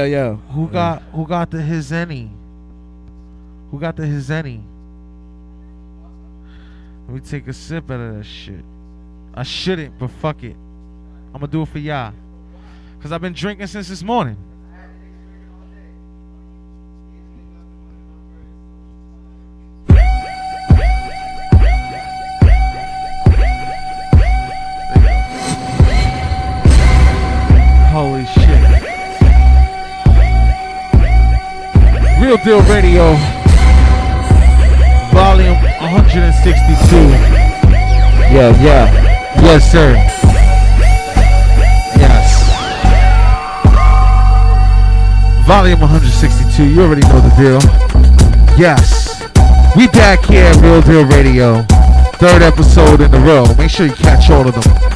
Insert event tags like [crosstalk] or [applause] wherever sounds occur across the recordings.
Yo, yo. Who got who got the Hennessy? Who got the Hennessy? Let me take a sip out of that shit. I shouldn't, but fuck it. I'm gonna do it for y'all. Cause I've been drinking since this morning. Real Radio. Volume 162. Yeah, yeah. Yes, sir. Yes. Volume 162. You already know the deal. Yes. We back here at Real Deal Radio. Third episode in a row. Make sure you catch all of them.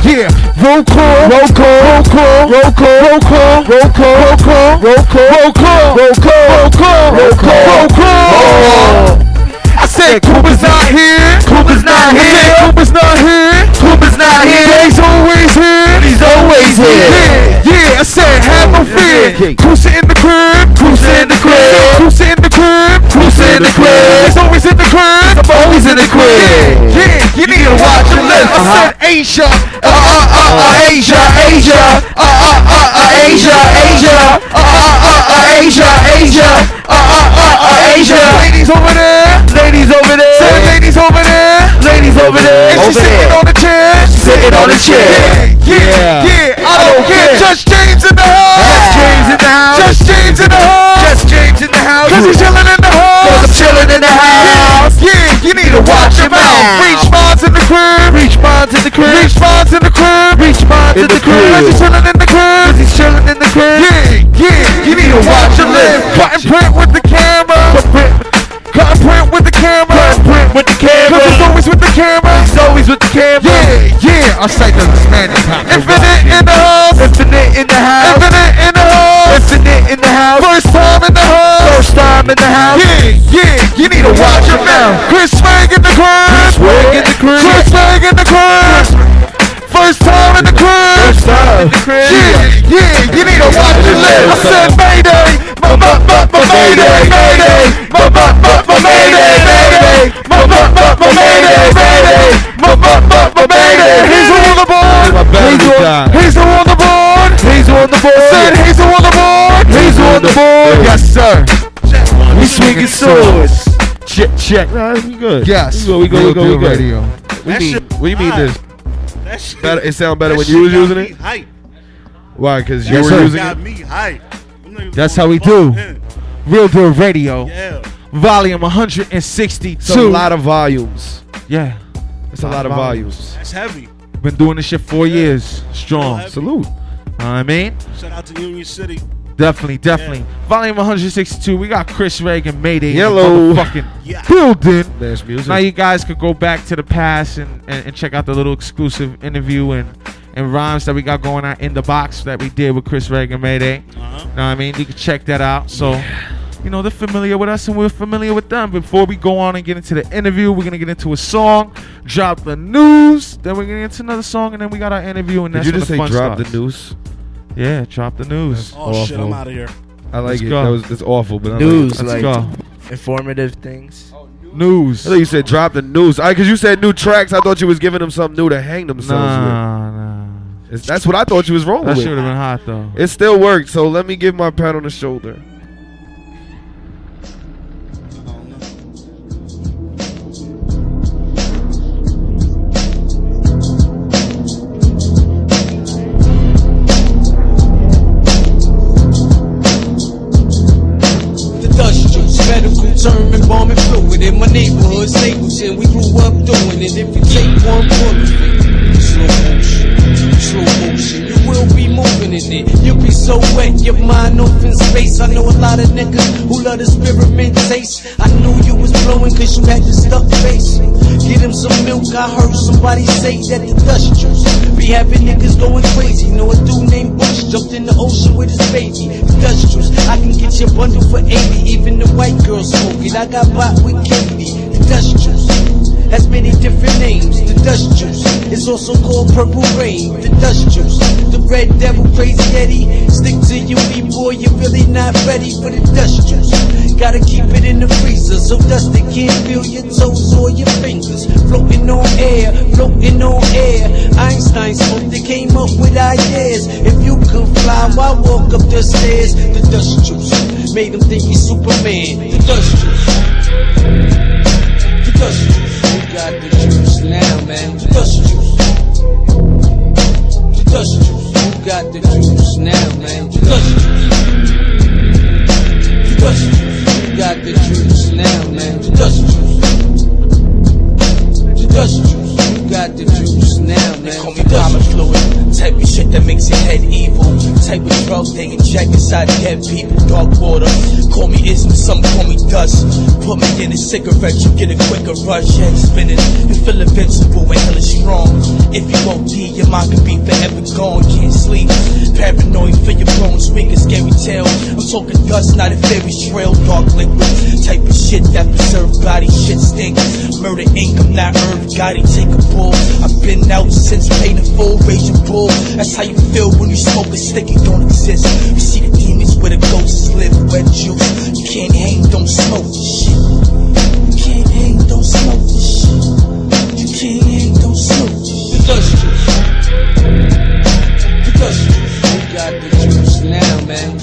Yeah, roll call, roll call, roll call, roll call, roll call, roll call, roll call, roll call, roll call, roll call, roll call, roll call. I said Cooper's not here. Cooper's not here. Cooper's not here. Cooper's not here. He's always here. He's always here. Yeah. I said have no fear. Cruiser in the crib. Cruiser in the crib. Cruiser in the crib. Cruiser in the crib. He's always in the crib. Always in the crib. Yeah, you need to watch your lips. I said Asia. Uh uh uh uh Asia. Asia. Uh uh uh uh Asia. Asia. Uh uh uh uh Asia. Asia. Uh uh uh uh Asia. Ladies over there. Ladies over there. Say ladies over there. Ladies over there. And she's sitting on the chair. Sitting on the chair. Yeah, yeah. I don't care. Just James in the house. Just James in the house. Just James in the house. Just James in the house. Cause he's chilling in the house. Reach bonds in the crib. Reach bonds in the crib. Reach bonds in the crib. Reach bonds in the crib. Cause he's chilling in the crib. Cause he's chilling in the crib. Yeah, yeah. You need to watch your lip. Cut and print with the camera. Cut and print with the camera. Cut and print with the camera. Cause he's always with the camera. He's always with the camera. Yeah, yeah. Our site doesn't stand it. Infinite in the house. Infinite in the house. Infinite in the house. Infinite in the house. First time in the house. First time in the house. Yeah, yeah. You need to watch your mouth. Chris Swag in the crib. Chris Swag in the crib. Chris Swag in the crib. First time in the crib. First time in the crib. Yeah, yeah. You need to watch your lips. I said Mayday. My, my, my, my Mayday. Mayday. My, my, my, my Mayday. Mayday. My, my, my, my Mayday. Mayday. My, my, my, my Mayday. He's on the board. He's on, he's on the board. He's on the board. Said he's on the board. He's on the board. Yes, sir. We swinging swords. Check, check. Nah, we good. Yes. We go, we go, we go, we Real Deal go. Radio. What That do you mean? shit What do you mean this? That shit, Better, it sound better when you was using it? Hype. Why? Because you That were shit using got it? me hype. That's how we do. in. Real Deal Radio. Yeah. Volume 162. It's a lot of volumes. Yeah. It's a lot of volumes. That's heavy. Been doing this shit four years. Strong. heavy. Salute. Know what I mean? Shout out to Union City. Definitely, definitely. Volume 162. We got Chris Reagan Mayday. Yellow. Fucking Yeah. building. Mash music. Now you guys could go back to the past and, and, and check out the little exclusive interview and, and rhymes that we got going on in the box that we did with Chris Reagan Mayday. Uh-huh. Know what I mean? You can check that out. So, you know, they're familiar with us and we're familiar with them. Before we go on and get into the interview, we're gonna get into a song, drop the news, then we're gonna get into another song, and then we got our interview. And Did that's you just the say fun drop starts. the news? Yeah, drop the news. Oh shit, I'm out of here. I like Let's it. go. That was it's awful, but I News, Like it. Let's like go. informative things. Oh, news. I thought you said drop the news. I because you said new tracks. I thought you was giving them something new to hang themselves Nah, nah. with. It's- that's what I thought you was rolling That with. should have been hot though. It still worked, so let me give my pat on the shoulder. the spirit mint taste. Cause you had your stuck face. Get him some milk, I heard somebody say that the dust juice be having niggas going crazy. Know a dude named Bush jumped in the ocean with his baby. The dust juice, I can get your bundle for 80. Even the white girls smoke it. I got bought with Katie. The dust juice has many different names. The dust juice is also called purple rain. The dust juice, the red devil, crazy Eddie, stick to you, boy, you're really not ready for the dust juice. Gotta keep it in the freezer so dust it can't feel your toes or your fingers. Floating on air, floating on air. Einstein spoke, they came up with ideas. If you could fly, why walk up the stairs? The dust juice made them think he's Superman. The dust juice. Cigarette, you get a quicker rush. Head spinning. You feel invincible and hella strong. If you OD, your mind could be forever gone. Can't sleep. Paranoid, feel your bones, as scary tale. I'm talking dust, not a fairy trail. Dark liquid. Type of shit that preserve body. Shit stink. Murder Inc, I'm not Irv Gotti. Take a pull. I've been out since paid in full, raging bull. That's how you feel when you smoke a stick, it don't exist. You see the demons where the ghosts live, wet juice. You can't hang, don't smoke shit. Juice. You got the juice now, man.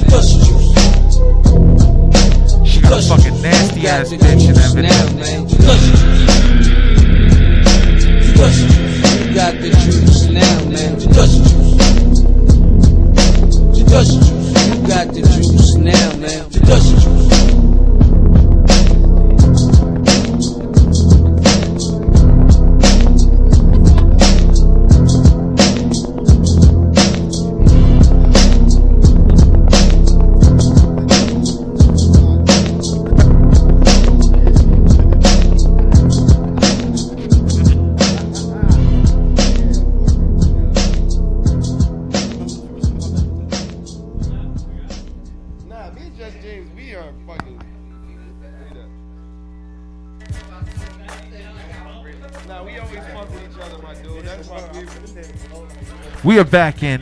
She got a fucking nasty ass bitch in that video. Now, man. You got the We are back in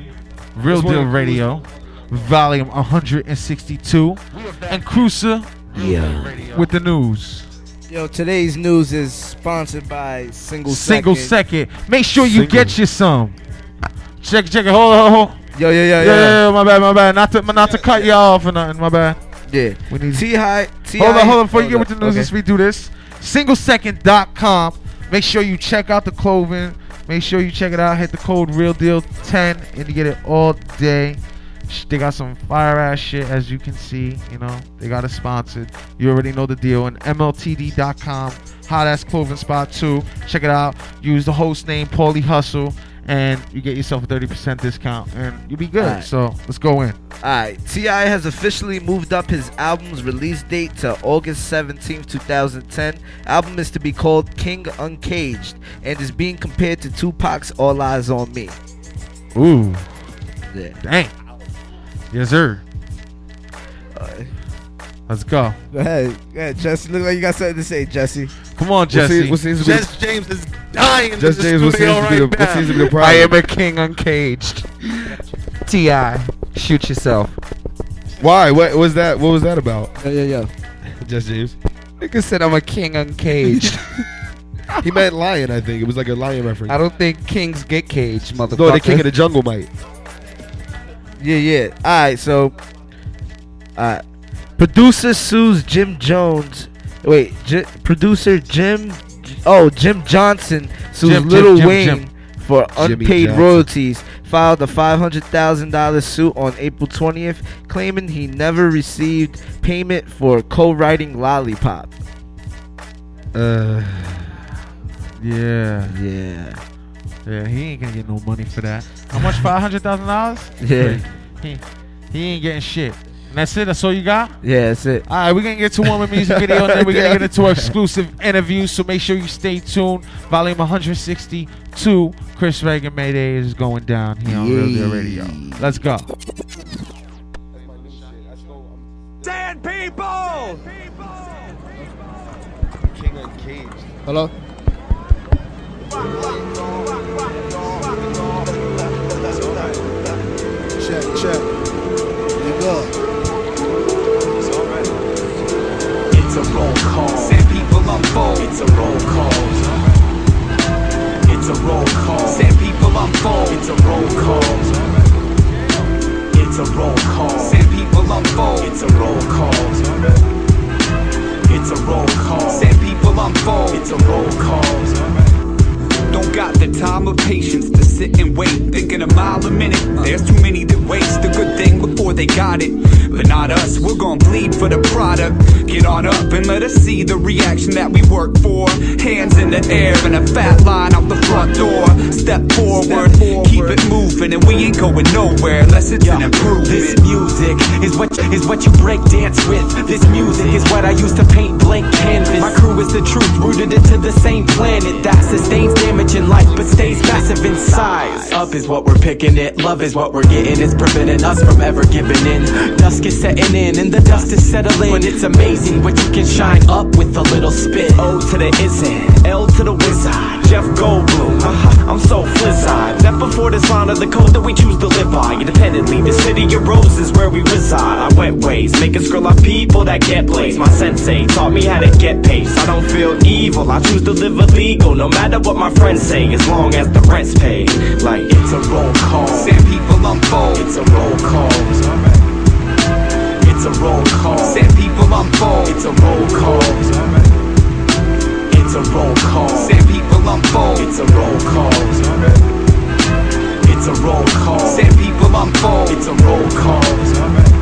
Real Deal Radio, volume 162, and Cruiser Yeah. with the news. Yo, today's news is sponsored by Single Single Second. second. Make sure you Single. get you some. Check, check it. Hold on, hold on. Yo, yo, yo, Yeah, yo. yeah, yeah, my bad, my bad. Not to, not to cut you off or nothing. My bad. Yeah. We need. T high. T Hold on, hold on. Before you get with the news, let's redo this. Singlesecond.com. Make sure you check out the clothing. Make sure you check it out. Hit the code Real Deal 10 and you get it all day. They got some fire ass shit, as you can see. You know, they got it sponsored. You already know the deal. And MLTD.com, hot ass clothing spot too. Check it out. Use the host name Paulie Hustle, and you get yourself a 30% discount, and you'll be good. Alright. So let's go in. Alright, T.I. has officially moved up his album's release date to August 17th, 2010. Album is to be called King Uncaged and is being compared to Tupac's All Eyez on Me. Ooh, Yeah. dang. Yes, sir. Uh, Let's go. go ahead. Go ahead, Jesse. Look like you got something to say, Jesse. Come on, Jesse. seems- what seems to be the- Jess James is dying. in Just James, what studio seems to be the- what seems to be the I am a king uncaged. [laughs] T.I., shoot yourself. Why? What was that? What was that about? Yeah, yeah, yeah. [laughs] Just James. Nigga said I'm a king uncaged. [laughs] He meant lion, I think. It was like a lion reference. I don't think kings get caged, motherfucker. no, the king of the jungle might. Yeah, yeah. Alright, so. Alright. Producer sues Jim Jones. Wait, J- producer Jim. Oh, Jim Jonsin sues Jim, Jim, Jim, Wayne Jim. for unpaid royalties. Filed a $500,000 suit on April 20th, claiming he never received payment for co writing Lollipop. Uh, Yeah, Yeah. yeah. He ain't gonna get no money for that. How much? [laughs] Five hundred thousand dollars? Yeah. He, he ain't getting shit. And that's it. That's all you got. Yeah, that's it. All right, we're gonna get to one more music [laughs] video, and then we're gonna get into our exclusive interviews. So make sure you stay tuned. Volume 162. Chris Reagan Mayday is going down here on Real Deal Radio. Let's go. king uncaged. Hello? Check, check. It's a roll call. Sand people on Fold. It's a roll call. It's a roll call. Sand people on Fold. It's a roll call. It's a roll call. Sand people on Fold. It's a roll call. It's a roll call. Sand people on bold. It's a roll call got the time or patience to sit and wait, thinking a mile a minute. There's too many that waste a good thing before they got it. But not us, we're gonna bleed for the product. Get on up and let us see the reaction that we work for. Hands in the air and a fat line out the front door. Step forward. Step forward keep it moving, and we ain't going nowhere unless it's an improvement. This music is what is what you break dance with. This music is what I used to paint blank canvas. My crew is the truth, rooted into the same planet that sustains damage in life but stays massive in size. Up is what we're picking it, love is what we're getting. It's preventing us from ever giving in. Dusk is setting in, and the dust is settling. When it's amazing what you can shine up with a little spit. O to the isn't, L to the wizard. Jeff Goldblum, uh-huh, I'm so flizzard. Never before this line of the code that we choose to live by. Independently, the city of roses where we reside. I went ways, making scroll our people that get blazed. My sensei taught me how to get pace. I don't feel evil, I choose to live illegal. No matter what my friends say, as long as the rent's paid. Like it's a roll call. Sand people unfold. It's a roll call. It's a roll call. Sand people unfold. It's a roll call. It's a roll call. Sand people unfold. It's a roll call. It's a roll call. Sand people unfold. It's a roll call.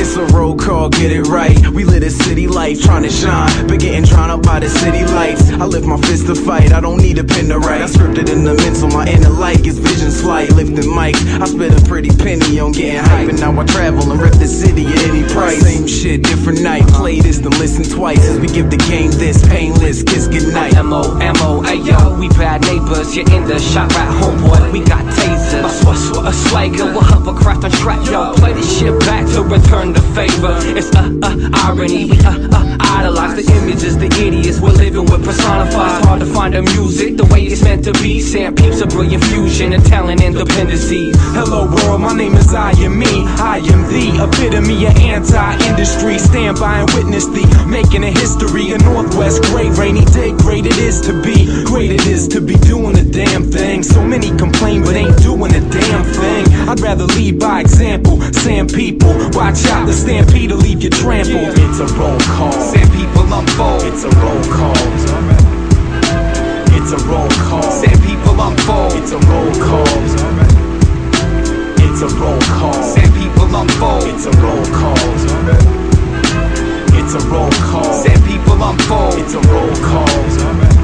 It's a roll call, get it right. We live a city life, trying to shine, but getting drowned out by the city lights. I lift my fist to fight, I don't need a pen to write. I scripted in the mental, my inner light gets vision flight, lifting mics. I spit a pretty penny on getting hype, and now I travel and rip the city at any price. Same shit, different night. Play this, then listen twice as we give the game this painless kiss goodnight. M.O. M.O. Ayo, we bad neighbors. You're in the shop right, homeboy. We got tasers. A sw- sw- a swagger, we'll hovercraft on track. Yo, play this shit back to return the favor. It's uh, uh, irony. We uh, uh, idolize the images, the idiots we're living with personified. Hard to find the music the way it's meant to be. Sam peeps a brilliant fusion and talent independencies. Hello world, my name is I am me. I am the epitome of anti-industry. Stand by and witness the making of history. A Northwest great rainy day. Great it is to be. Great it is to be doing a damn thing. So many complain but ain't doing a damn thing. I'd rather lead by example. Sand people, watch The stampede will leave you trampled. It's a roll call. Sand people unfold. It's a roll call. It's a roll call. Sand people unfold. It's a roll call. It's a roll call. Sand people unfold. It's a roll call. It's a roll call. Sand people unfold. It's a roll call.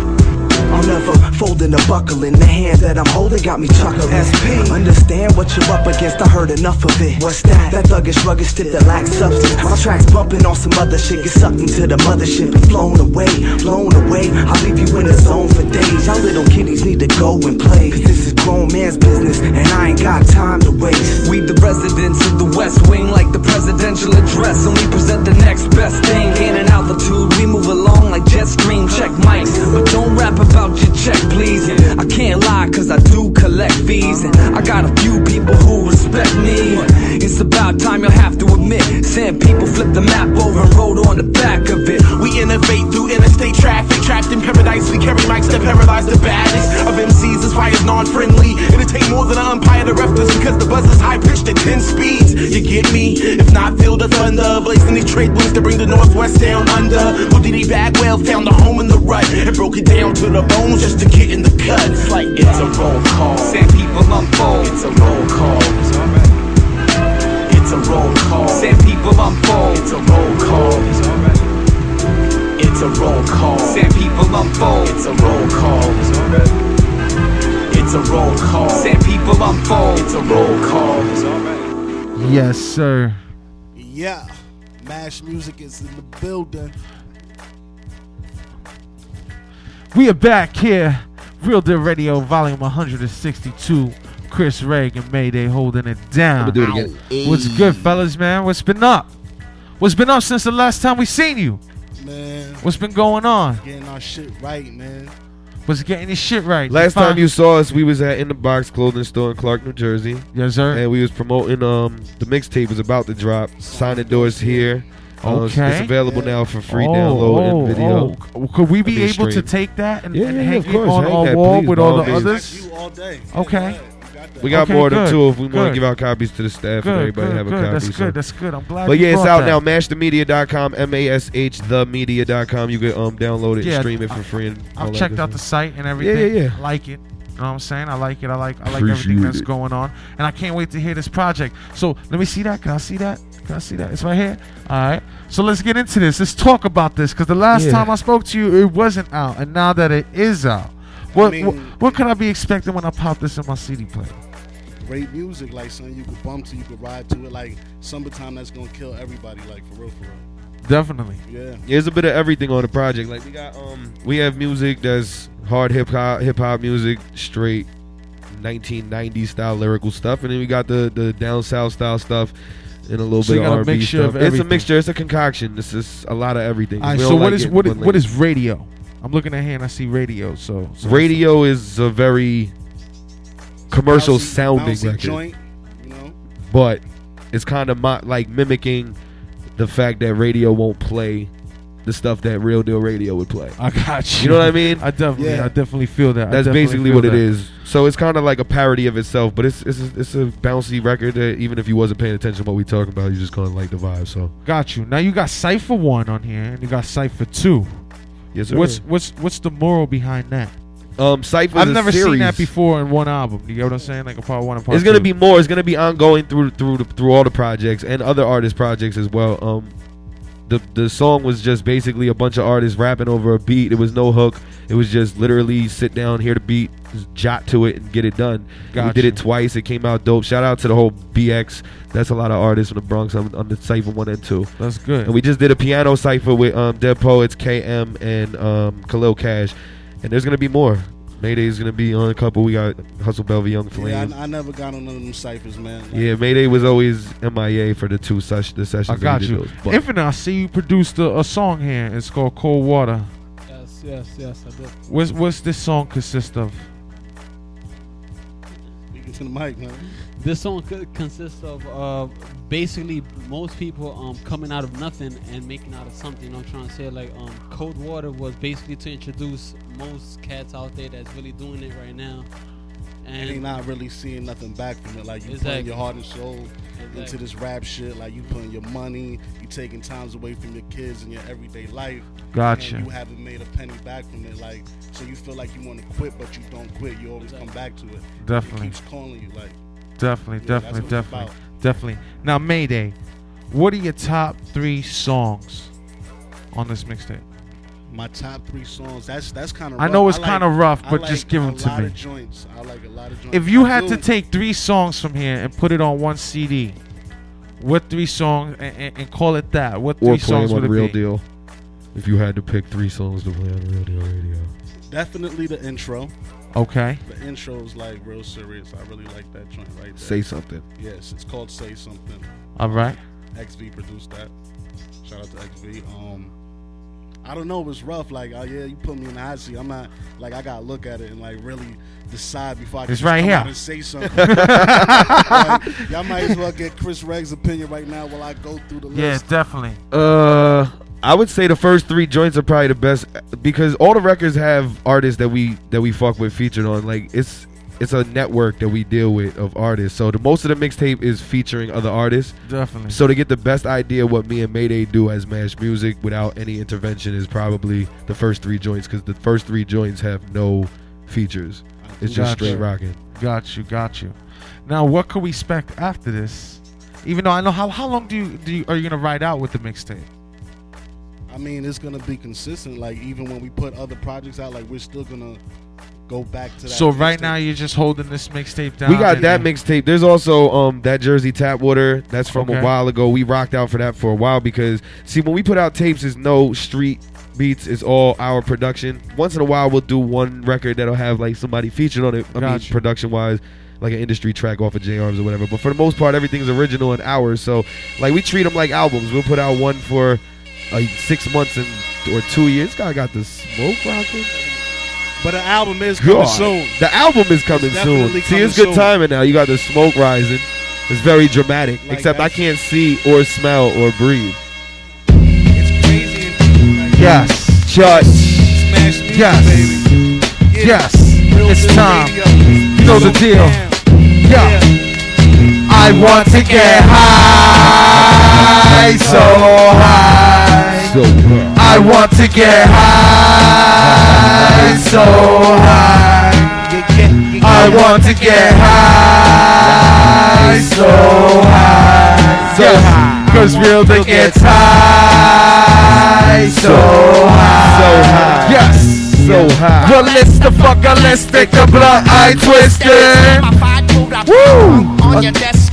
I'll never fold in a buckle in the hand that I'm holding got me chuckling. SP, understand what you're up against. I heard enough of it. What's that? That thuggish, rugged tip that lacks substance. My tracks bumping on some other shit, get sucked into the mothership and flown away, blown away. I'll leave you in the zone for days. Y'all little kiddies need to go and play. Cause this is grown man's business, and I ain't got time to waste. We the residents of the West Wing, like the presidential address, and we present the next best thing. Gaining altitude, we move along like jet stream. Check mics, but don't rap about your check, please. I can't lie, cause I do collect fees, and I got a few people who respect me. It's about time you'll have to admit, sand people flip the map over and rode on the back of it. We innovate through interstate traffic, trapped in paradise. We carry mics that paralyze the baddest of MCs. That's why it's non-friendly. It'll take more than an umpire to ref this because the buzz is high pitched at 10 speeds. You get me? If not, feel the thunder. Blazing these trade winds to bring the Northwest down under. Houdini Bagwell found the home in the rut and broke it down to the bones just to get in the cut. It's like It's a roll call. Sand people unfold. It's a roll call. It's a roll call. Sand people unfold. It's a roll call. It's a roll call. Sand people unfold. It's a roll call. It's a roll call. Sand people unfold. It's a roll call. Yes, sir. Yeah. Mash Music is in the building. We are back here. Real Deal Radio, volume 162. Chris Reagan, Mayday holding it down. I'ma do it again. What's good, fellas, man? What's been up? What's been up since the last time we seen you? Man, What's been going on? getting our shit right, man. What's getting your shit right? Last find- time you saw us, we was at In the Box clothing store in Clark, New Jersey. Yes, sir. And we was promoting um the mixtape was about to drop. Signing doors here. Uh, it's- Okay. It's available now for free Oh, download oh, and video. oh. Could we I be mean, able to take that and, Yeah, and yeah, hang it course. on Hang our that, wall please, with all all the means. others? You all day. Okay. We got Okay, more of two. If we want to give out copies to the staff Good, and everybody good, have a good. copy. That's so. good. That's good. I'm glad. But you yeah, it's brought out that. now. Mashthemedia.com, M A S H themedia.com. You can um download it Yeah, and stream it for free. And I've checked good out the site and everything. yeah, yeah. Like it. You know what I'm saying? I like it. I like I like everything that's it. going on, and I can't wait to hear this project. So let me see that. Can I see that? Can I see that? It's right here. All right. So let's get into this. Let's talk about this because the last Yeah. time I spoke to you, it wasn't out, and now that it is out, what mean- what, what can I be expecting when I pop this in my CD player? Great music, like something you could bump to, you could ride to it. Like summertime, that's gonna kill everybody. Like for real, for real. Definitely. Yeah. There's a bit of everything on the project. Like we got um we have music that's hard hip hop hip hop music, straight 1990s style lyrical stuff, and then we got the the down south style stuff and a little So bit of a R&B mixture stuff. of It's a mixture. It's a concoction. This is a lot of everything. All right. We So don't what like is getting what is, one what lane. is radio? I'm looking at here and I see radio. So, so radio is a very commercial Bouncy- sounding bouncy record, joint, you know. but it's kind of like mimicking the fact that radio won't play the stuff that real deal radio would play. I got you. You know what I mean? I definitely, I definitely feel that. That's basically what it that. is. So it's kind of like a parody of itself, but it's it's a, it's a bouncy record that even if you wasn't paying attention to what we talking about, you just kind of like the vibe. So Got you. Now you got Cipher One on here, and you got Cipher Two. Yes, sir. What's what's what's the moral behind that? um, Cypher's I've a never seen that before in one album. You get what I'm saying? Like a part one and part It's gonna two. be more. It's gonna be ongoing through through the, through all the projects and other artist projects as well. Um, the the song was just basically a bunch of artists rapping over a beat. It was no hook. It was just literally sit down, hear the beat, jot to it, and get it done. We did it twice. It came out dope. Shout out to the whole BX. That's a lot of artists from the Bronx on, on the cipher one and two. That's good. And we just did a piano cipher with um, Dead Poets, KM, and um, Khalil Cash. And there's gonna be more. Mayday's gonna be on a couple. We got Hustle Belvy, Young Flame. Yeah, I, I never got on none of them ciphers, man. Like, Yeah, Mayday was always MIA for the two sesh- the sessions. I got you. those, but- Infinite, I see you produced a, a song here. It's called Cold Water. Yes, yes, yes, I did. What's what's this song consist of? Speaking to the mic, man. This song co- consists of uh, basically most people um, coming out of nothing and making out of something. You know what I'm trying to say? Like, um, Cold Water was basically to introduce most cats out there that's really doing it right now. And they not really seeing nothing back from it. Like you putting Exactly. your heart and soul into this rap shit. Like you putting your money, you taking times away from your kids and your everyday life. Gotcha. And you haven't made a penny back from it. Like so, you feel like you want to quit, but you don't quit. You always come back to it. Definitely. It keeps calling you. Like Definitely, Yeah, definitely, definitely, definitely. Now, Mayday, what are your top three songs on this mixtape? my top three songs. That's that's kind of. I know it's kinda rough, but just give 'em a to lot me. Of joints. I like a lot of joints. If you I had to take three songs from here and put it on one CD, what three songs and, and, and call it that? What three or play songs them would on it Real be? Deal. If you had to pick three songs to play on Real Deal Radio. definitely the intro. Okay. The intro is like real serious. I really like that joint right there. Say Something. Yes, it's called Say Something. All right. XV produced that. Shout out to XV. Um, I don't know. It was rough. Like, oh yeah, you put me in the hot seat. I'm not like I gotta look at it and like really decide before I can It's just right come here. out and say something. [laughs] Like, y'all might as well get Chris Regg's opinion right now while I go through the Yeah, list. definitely. Uh, I would say the first three joints are probably the best because all the records have artists that we that we fuck with featured on. Like it's it's a network that we deal with of artists. So the most of the mixtape is featuring other artists. Definitely. So to get the best idea what me and Mayday do as Mash Music without any intervention is probably the first three joints because the first three joints have no features. It's just Gotcha. straight rocking. Got you, got you. Now, what can we expect after this? Even though I know how how long do you do you, are you gonna ride out with the mixtape? I mean, it's gonna be consistent. Like even when we put other projects out, like we're still gonna go back to that. So right mixtape. now you're just holding this mixtape down. We got that mixtape. There's also um that Jersey Tap Water. That's from Okay. a while ago. We rocked out for that for a while because see when we put out tapes, it's no street beats. It's all our production. Once in a while, we'll do one record that'll have like somebody featured on it. I mean, production wise. Like an industry track off of J Arms or whatever, but for the most part, everything's original and ours. So, like, we treat them like albums. We'll put out one for like six months and or two years. Guy got the smoke rocking. But the album is coming God. soon. The album is coming It's soon. definitely See, it's good soon. timing now. You got the smoke rising. It's very dramatic. Like except I can't see or smell or breathe. Yes. Judge. Smash music, Yes. baby. Yes. Real It's time. Radio. You know the deal. down. Yeah. I want to get high, so high. So uh, I want to get high, so high. Yeah, yeah, I want to get high, so high, so high. Cause real deal gets high, so high, so high. Yes, so high. Ballistic, fuck ballistic, the fucker, let's take a blunt eye twisting. Woo!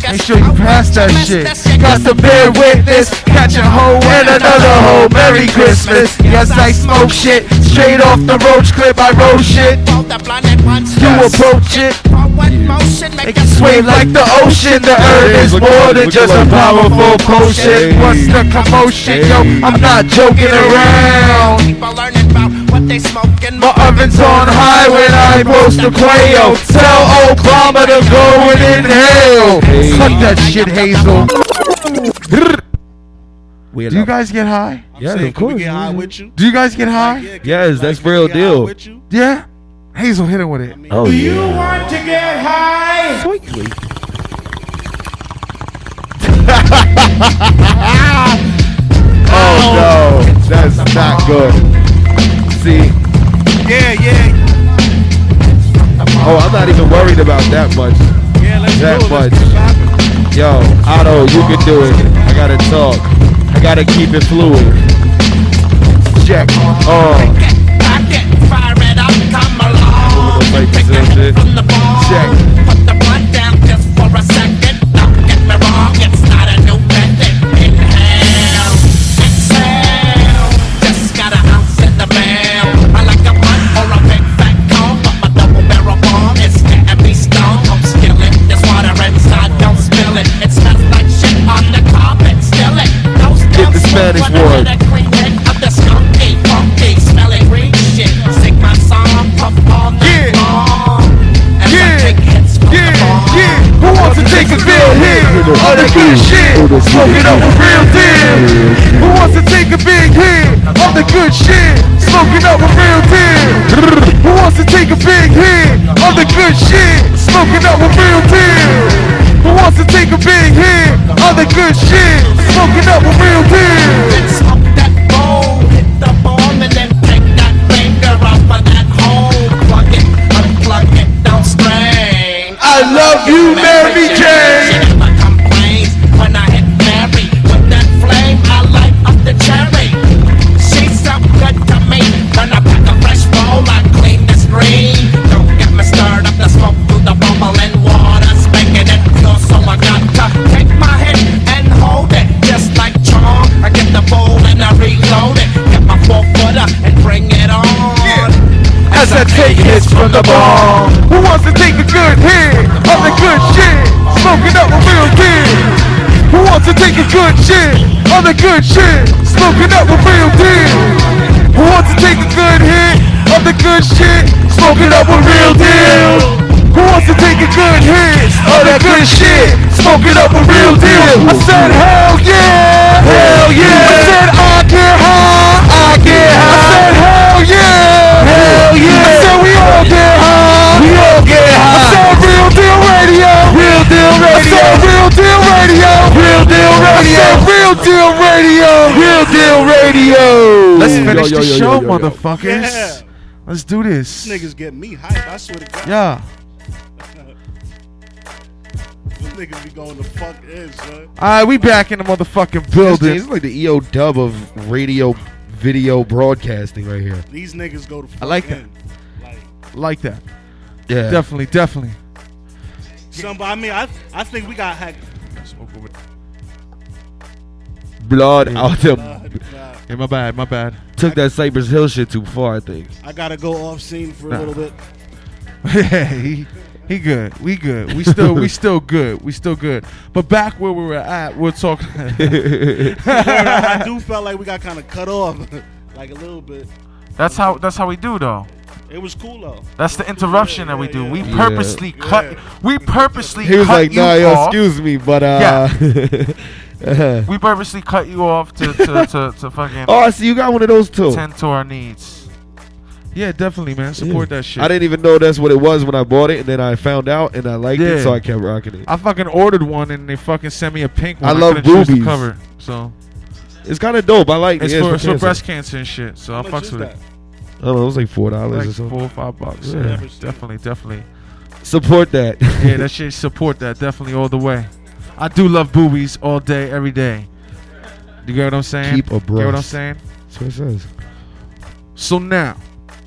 Make sure you pass that shit. Got to bear witness. Catch a hoe and another hoe. Merry Christmas. Yes, I smoke shit. Straight off the roach clip, I roll shit. You approach it. Make it sway like the ocean. The earth is more than just a powerful potion. What's the commotion? Yo, I'm not joking around. My oven's on high when I post a quail. Tell Obama to go and inhale. Cut that shit, Hazel. We Do you guys get high? Yeah, saying, of can we course. get high with you? Do you guys get high? Yes, that's Can we real get high deal. with you? Yeah? Hazel, hit him with it. Oh yeah. you want to get high? [laughs] Oh no, that's not good. See, Yeah, yeah, oh, I'm not even worried about that much. yeah. Let's That do it. much. Let's. Yo, Otto, you can do it. I gotta talk. I gotta keep it fluid. Check. Oh. Moving like this and shit. Check. The Spanish word. Who wants to take a real hit of the good shit? Smoke it up with real deal. Who wants to take a big hit of the good shit? Smoke it up with real deal. Who wants to take a big hit of the good shit? Smoke it up with real deal. Who wants to take a big hit of the good shit? Smoking up a real deal. That bowl, hit the bomb, and then take that finger off of that hole. Plug it up with real deal. I love you, Mary Jane. Of the good shit? Smoking up a real deal. Who wants to take a good hit of the good shit? Smoking up a real deal. Who wants to take a good hit of the good shit? Smoking up a real deal. I said hell yeah, hell yeah. I said I get high, I get high. I said hell yeah, hell yeah. I said we all get high, we all get high. I said real deal radio, radio. Real deal radio, real deal radio. Real deal radio, real deal radio. Let's finish yo, the yo, yo, show, yo, yo. motherfuckers. Yeah. Let's do this. These niggas get me hype. I swear to God. Yeah. [laughs] Niggas be going the fuck in, son. All right, we back in the motherfucking building. This building. is like the EO dub of radio video broadcasting right here. These niggas go to fuck I like that. Like, Like that. Yeah. Definitely, definitely. Somebody, I mean, I, I think we got hacked. Blood out them. Blood, blood. Hey, my bad, my bad. Took that Cypress Hill shit too far, I think. I gotta go off scene for a little bit. [laughs] he, he good. We good. We still, we [laughs] still good. We still good. But back where we were at, we're talking. [laughs] I do felt like we got kind of cut off, like a little bit. that's how. That's how we do, though. It was cool though. That's the interruption that we do. We Yeah. purposely cut. We purposely He was cut like, you "Nah, yo, off. excuse me, but uh." [laughs] We purposely cut you off to to, to, to fucking oh, I see you got one of those too. tend to our needs. Yeah, definitely, man. Support that shit. I didn't even know that's what it was when I bought it, and then I found out and I liked Yeah. it, so I kept rocking it. I fucking ordered one and they fucking sent me a pink one. I love couldn't the boobies. cover, so It's kind of dope. I like it's it. for, Yeah, it's for breast cancer and shit. So I How much fucks with that? it. I don't know. It was like four dollars Like or something. four or five bucks. Yeah. Yeah, Never seen it. definitely, definitely. Support that. yeah, [laughs] that shit. Support that definitely all the way. I do love boobies all day, every day. You get what I'm saying? Keep You get what I'm saying? That's what it says. So now,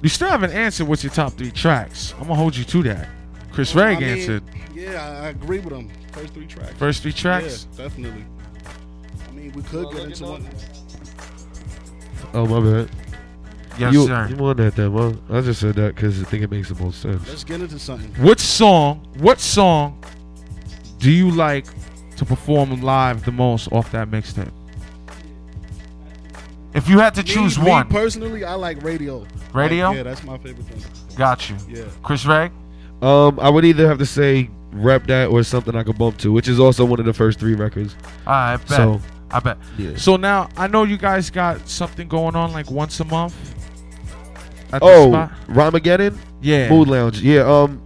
you still haven't answered what's your top three tracks. I'm gonna hold you to that. Chris Well, Reg I mean, answered Yeah, I, I agree with him. First three tracks. First three tracks? Yeah, definitely. I mean, we could get into one. Oh my bad. Yes, you, sir. You won that then, well, I just said that because I think it makes the most sense. Let's get into something. What song? What song do you like to perform live the most off that mixtape? If you had to Me- choose me one, personally, I like radio. Radio? Like, yeah, that's my favorite thing. got you. Yeah. Chris Reg. Um, I would either have to say rep that or something I could bump to, which is also one of the first three records. I bet. So, I bet. yeah. So now I know you guys got something going on like once a month. At the oh, spot. Ramageddon? Yeah. Mood Lounge. Yeah. Um.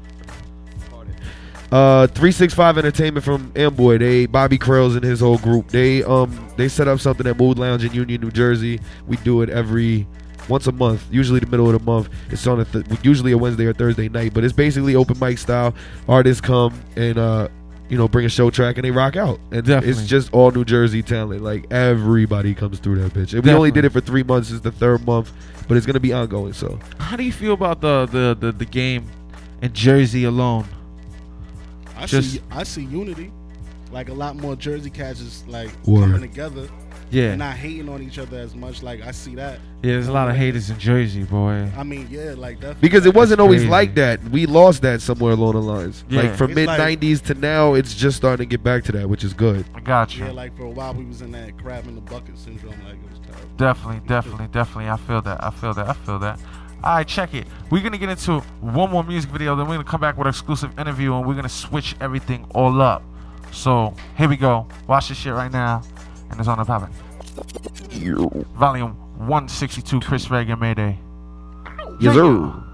Uh, three six five Entertainment from Amboy. They Bobby Krells and his whole group. They um they set up something at Mood Lounge in Union, New Jersey. We do it every once a month, usually the middle of the month. It's on a th- usually a Wednesday or Thursday night, but it's basically open mic style. Artists come and uh you know bring a show track and they rock out. And Definitely. it's just all New Jersey talent. Like everybody comes through that bitch. And we only did it for three months. It's the third month, but it's gonna be ongoing. So. How do you feel about the the the, the game in Jersey alone? I Just- see, I see unity. Like a lot more Jersey cats is like Word. coming together. Yeah. and not hating on each other as much. Like I see that. Yeah, there's a lot of haters in Jersey, boy. I mean, yeah, like that. Because it wasn't always crazy. like that. We lost that somewhere along the lines. Yeah. Like from It's mid like- '90s to now, it's just starting to get back to that, which is good. I got you. Yeah, like for a while we was in that crab in the bucket syndrome. Like it was terrible. Definitely, definitely, definitely. I feel that. I feel that. I feel that. All right, check it. We're gonna get into one more music video, then we're gonna come back with an exclusive interview, and we're gonna switch everything all up. So here we go. Watch this shit right now, and it's on the poppin'. Volume 162, Chris Reagan Mayday. Yes, sir.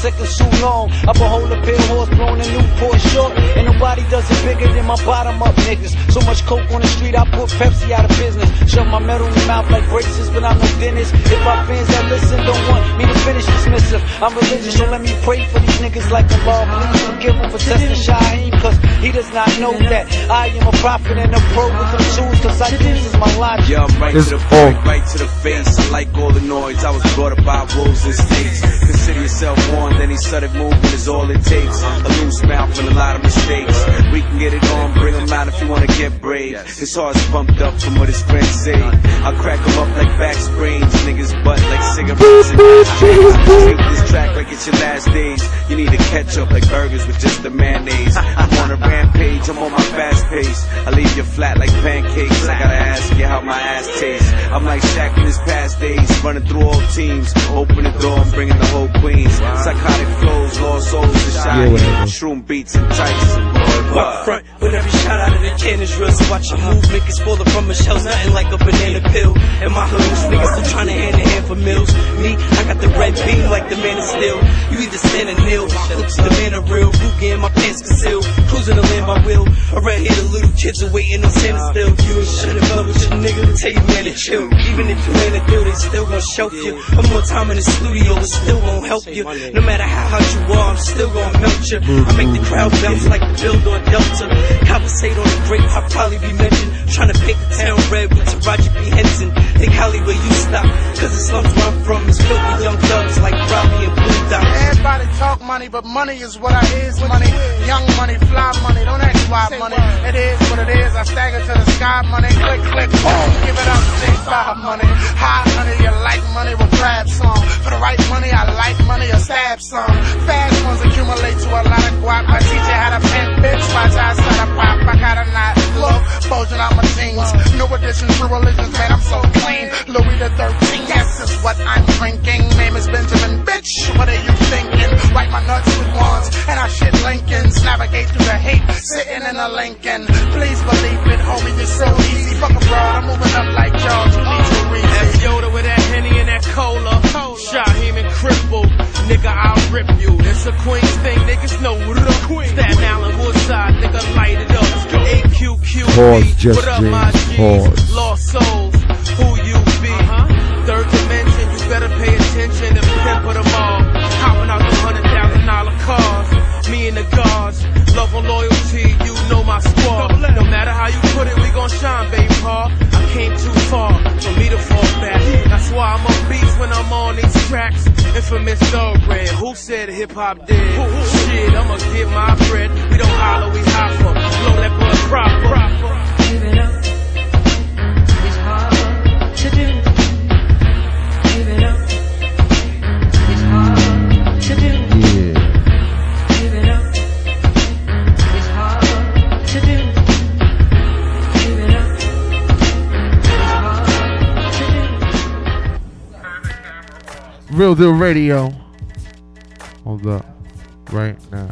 Seconds too long. I behold a pale horse blowing a new Newport short. And nobody does it bigger than my bottom up niggas. So much coke on the street, I put Pepsi out of business. Shove my metal in the mouth like braces, but I'm no dentist. If my fans that listen don't want me to finish dismissive, I'm religious, so let me pray for these niggas like Allah. Please forgive him for testing Shaheem, cause he does not know that I am a prophet and a pro with them tools, cause I use is my logic. Yeah, I'm right to the point, right to the face. I like all the noise. I was brought up by wolves and snakes. Consider yourself warned, then he started moving is all it takes. A loose mouth and a lot of mistakes. We can get it on, bring bring 'em out if you wanna get brave. His heart's pumped up from what his friends say. I crack crack 'em up like back sprains, niggas butt like cigarettes and ashtrays. Take this track like it's your last days. You need to catch up like burgers with just the mayonnaise. I'm on a rampage, I'm on my fast pace. I leave you flat like pancakes. I gotta ask you how my ass tastes. I'm like Shaq in his past days, running through all teams. Open the door, I'm bringing the whole Queens. Psychotic flows, lost souls to Yeah, shine. whatever. Shroom beats and tights. Up front with every shot out of the can is real. So watch your move, make it spoiler from a shell, nothing like a banana pill. And my hoods, niggas still trying to hand hand for meals. Me, I got the red beam like the man is still. You either stand or kneel. Looks the man are real. Rugi in my pants concealed. Cruising the land my will. Around here, the little kids are waiting on Santa still. You should've fuck with your nigga. Tell you man to chill. Even if you ain't a deal, they still gon' shelf you. One more time in the studio, it still won't help you. No matter how hot you are, I'm still gon' melt you. I make the crowd bounce like the build on Delta. Conversate on the great, I'll probably be mentioned. Trying to paint the town red with Taraji P. Henson. Think Hollywood, you stop. Cause the slums where I'm from is filled with young thugs like Robbie and Blue Dot. Everybody talk money, but money is what I is money. Young money, fly money, don't ask why money. It is what it is, I stagger to the sky money. Click, click, boom, give it up, six five money. High honey, you like money with crab song. For the right money, I like money, a stab song. Fast ones accumulate to a lot of guap. I teach you how to pimp, bitch. Watch how I set a pop. I got a knot, look, bulging out my jeans. New additions, true religions, man, I'm so clean. Louis the 13, yes, is what I'm drinking. Name is Benjamin, bitch. What are you thinking? Wipe my nuts with wands, and I shit Lincolns. Navigate through the hate, sitting in a Lincoln. Please believe it, homie, it's so easy. Fuck a broad, I'm moving up like George. You need to read That's Yoda with that Henny and that cola. Shaheem and Cripple. Nigga, I'll rip you. It's a Queens thing, niggas know what the Queen. Staten Island, Woodside, nigga, light it up. AQQ. Pause, just what up, my G's? Lost souls, who you be? Uh-huh. Third dimension, you better pay attention and pimp of them all. Hopping out the hundred thousand dollar cars. Me and the guards, love and loyalty, you know my squad. No matter how you put it, we gon' shine, baby Paul. I came too far for me to fall back. That's why I'm on beats when I'm on these tracks. Infamous dog thoroughbred, who said hip hop did? Shit, I'ma get my bread. We don't holler, we hopper. Blow that blood proper. Give it up. It's hard to do. Real Deal Radio. Hold up. Right now.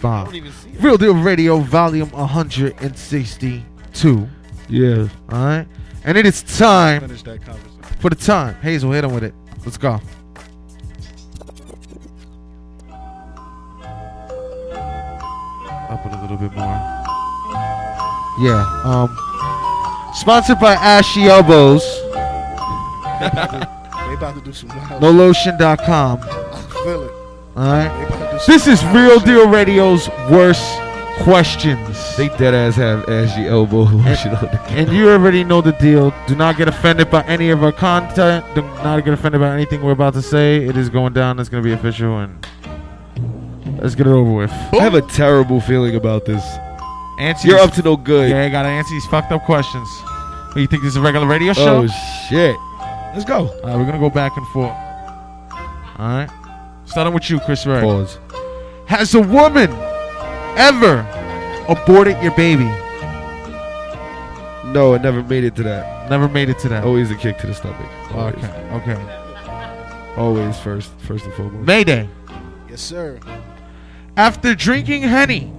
Bomb. Real Deal Radio, volume 162. Yeah. Alright. And it is time Finish that conversation. for the time. Hazel, hit him with it. Let's go. Up it a little bit more. Yeah. Um. Sponsored by Ashy Elbows. [laughs] They about to do some wild NoLotion.com. I feel it. Alright. This is Real Deal Radio's worst questions. They dead ass have ashy elbow [laughs] lotion on the And you already know the deal. Do not get offended by any of our content. Do not get offended by anything we're about to say. It is going down. It's going to be official. And let's get it over with. I have a terrible feeling about this. Answer You're up to no good. Yeah, I got to answer these fucked up questions. What, you think this is a regular radio show? Oh shit. Let's go. All right, we're going to go back and forth. All right. Starting with you, Chris Ray. Pause. Has a woman ever aborted your baby? No, it never made it to that. Never made it to that. Always a kick to the stomach. Always. Okay. Okay. Always first, first and foremost. Mayday. Yes, sir. After drinking honey,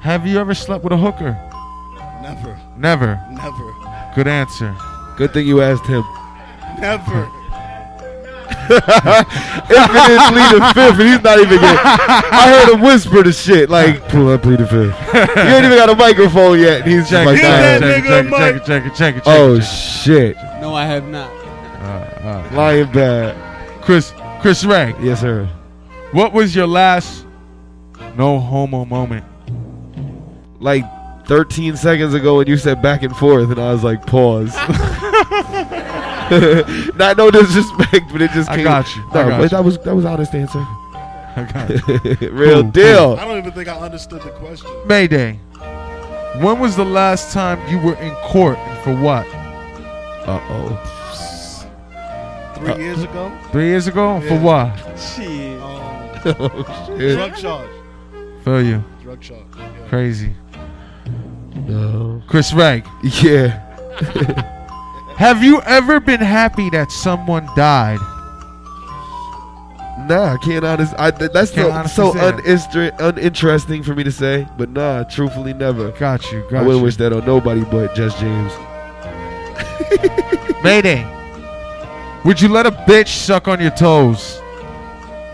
have you ever slept with a hooker? Never. Never. Never. Good answer. Good thing you asked him. Never. [laughs] Infinite plead the fifth, and he's not even getting. I heard him whisper the shit like, "Pull up, plead the fifth. You ain't even got a microphone yet, and he's just Check like, it, check it, check it, check it, check it, check it, check it, check Oh it. shit! No, I have not. Uh, uh. Lying bad. Chris, Chris Ray. Yes, sir. What was your last no homo moment? Like 13 seconds ago, when you said back and forth, and I was like, pause. [laughs] [laughs] Not no disrespect, but it just I came. got you. I No, got but you. that was that was honest answer. I got you. [laughs] Real Cool, deal. I don't even think I understood the question. Mayday. When was the last time you were in court and for what? Uh oh. Three years ago. Three years ago? For what? Shit. [laughs] Um, Oh, shit. drug charge. Feel you. Drug charge. Yeah. Crazy. No. Chris Ray. Yeah. Have you ever been happy that someone died? Nah, I can't honest. I, that's Can't so, so uninter- uninteresting for me to say. But nah, truthfully, never. Got you. I Got wouldn't wish that on nobody but just James. [laughs] Mayday. Would you let a bitch suck on your toes?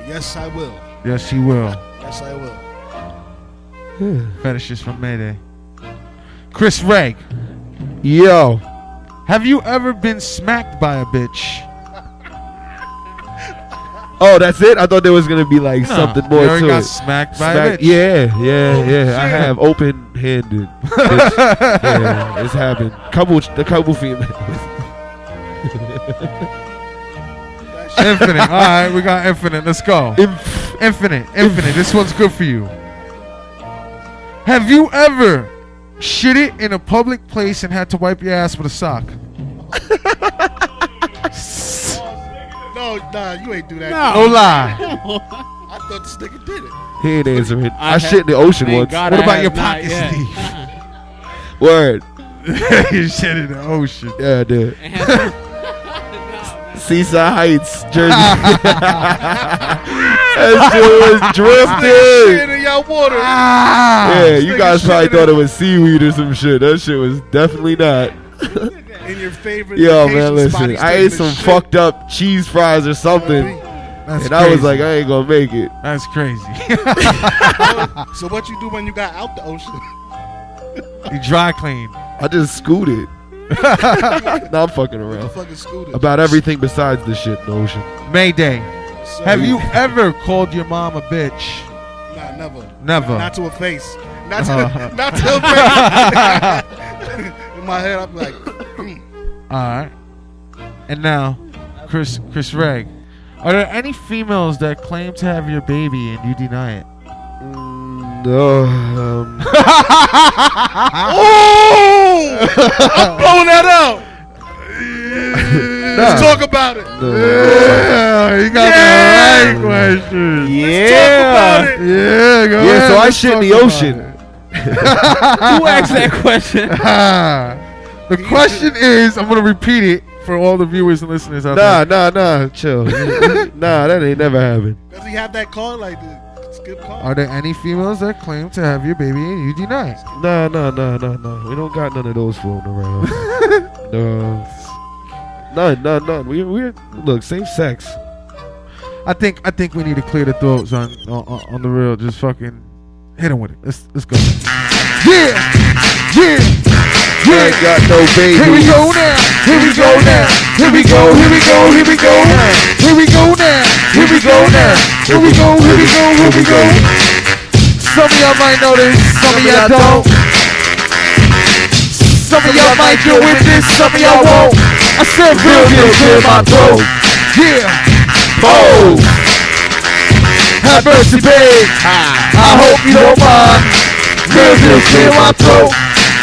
Yes, I will. Yes, she will. Yes, I will. [sighs] Fetishes from Mayday. Chris Ray. Yo. Have you ever been smacked by a bitch? [laughs] Oh, that's it. I thought there was gonna be like No, something more to got it. smacked by a bitch. Yeah, yeah, yeah. I have open-handed. [laughs] Yeah, it's happened. Couple, the couple females. [laughs] Infinite. All right, we got infinite. Let's go. infinite. Infinite. This one's good for you. Have you ever shit it in a public place and had to wipe your ass with a sock? No, No, nah, you ain't do that. No lie. I thought this nigga did it. He ain't answering. I, I shit in the ocean once. God What I about your not pocket. Steve? [laughs] Word. [laughs] you shit in the ocean. Yeah, I did. [laughs] Seaside Heights, Jersey. [laughs] that shit was drifting. In your water. Ah, yeah, you guys probably thought it. was seaweed or some shit. That shit was definitely not. In your favorite Yo, man, listen. I ate some shit. fucked up cheese fries or something. That's and I was like, I ain't gonna make it. That's crazy. [laughs] so what you do when you got out the ocean? you dry clean. I just scooted. [laughs] no, I'm fucking around. Fucking scooted. About everything besides the shit notion. Mayday. So- Have you ever called your mom a bitch? Nah, never. Never. Not, not to her face. Not to, Uh-huh. [laughs] not to her face. [laughs] In my head, I'm like, [clears throat] All right. And now, Chris Chris Reg, are there any females that claim to have your baby and you deny it? No. Um, [laughs] oh! I'm blowing that out. Let's Nah. talk about it. Yeah, you got Yeah. the right question. yeah. Yeah, go Yeah, ahead, so I let's shit in the ocean. [laughs] Who asked that question? [laughs] the question is, I'm gonna repeat it for all the viewers and listeners out Nah, there. nah, nah. nah, Chill. nah, that ain't never happened. Does he have that car like the skip car? Are there any females that claim to have your baby and you deny it? Nah, nah, nah, nah, nah. We don't got none of those floating around. [laughs] no. None, none, none. We, we're look same sex. I think I think we need to clear the throats on on, on the real. Just fucking hit him with it. Let's let's go. [laughs] Yeah, yeah, I ain't got no baby. Here we go now. Here we go now. Here we go. Here we go. Here we go. Here we go now. Here we go now. Here we go. Here we go. Here we go. Some of y'all might know this. Some of y'all don't. Some of y'all might deal with this. Some of y'all won't. I said real deal clear my throat. Yeah. Oh. Have mercy, babe. I hope you don't mind. Real deal clear my throat.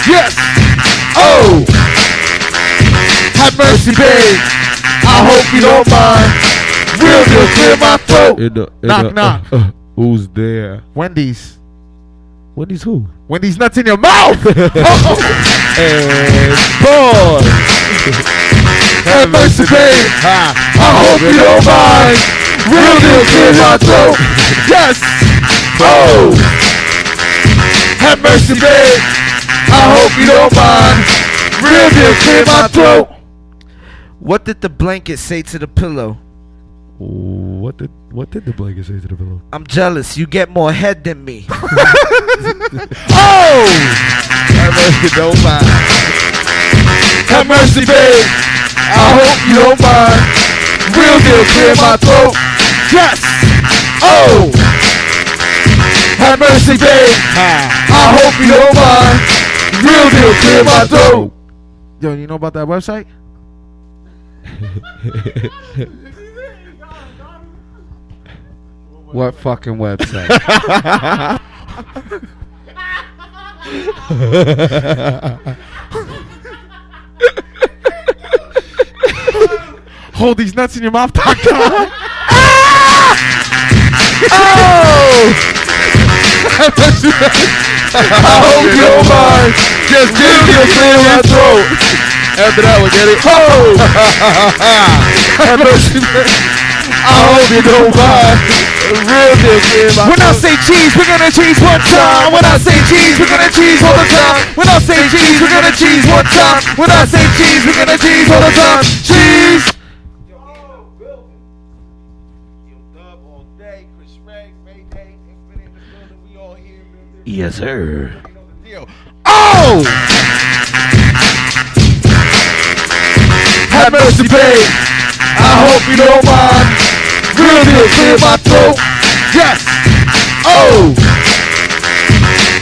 Yes. Oh. Have mercy, babe. I hope you don't mind. Real deal clear my throat. In the, in Knock, the- knock. uh, uh, who's there? Wendy's. Wendy's who? Wendy's nuts in your mouth. [laughs] Oh. and pause. Have mercy, babe. I hope you don't mind. Real deal clear my throat. Yes. Oh. Have mercy, babe. I hope you don't mind. Real deal clear my throat. What did the blanket say to the pillow? What did what did the blanket say to the pillow? I'm jealous. You get more head than me. [laughs] Oh. Have mercy, don't mind. Have mercy, babe. I hope you don't mind. Real deal clear my throat. Yes. Oh. Have mercy, babe. I hope you don't mind. Real deal clear my throat. Yo, you know about that website? [laughs] What fucking website? [laughs] Hold these nuts in your mouth. [laughs] oh! Have mercy, babe. I hope you don't mind. Just give me a clear my throat. After that we get it? Oh! Have mercy, babe. I hope you don't mind. Real deal clear my When I say cheese, we're gonna cheese one time. When I say cheese, we're gonna cheese all the time. When I say cheese, we're gonna cheese one time. When I say cheese, we're gonna cheese all the time. Cheese. Yes, sir. Oh! Have mercy, babe. I hope you don't mind. Real deal, clear my throat. Yes. Oh.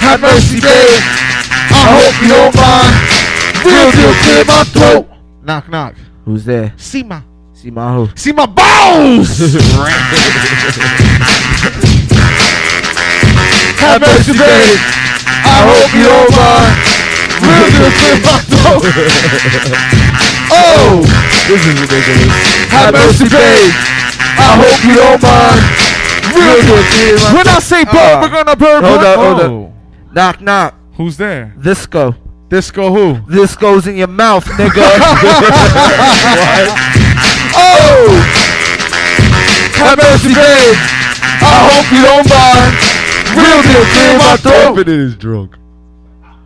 Have mercy, babe. I hope you don't mind. Real deal, clear my throat. Knock, knock. Who's there? See my. See my who? See my balls. [laughs] Have mercy, babe. I hope you don't mind. Real my throat. [laughs] Oh. oh, this is ridiculous. Have mercy, babe. I hope you don't mind. Real good. When I say bird, we're gonna bird. Hold up, hold Oh. up. Knock, knock. Who's there? Disco. Disco who? This goes in your mouth, nigga. [laughs] Oh! Have mercy, babe. I hope you don't mind. Real deal, clear my throat. It is drunk.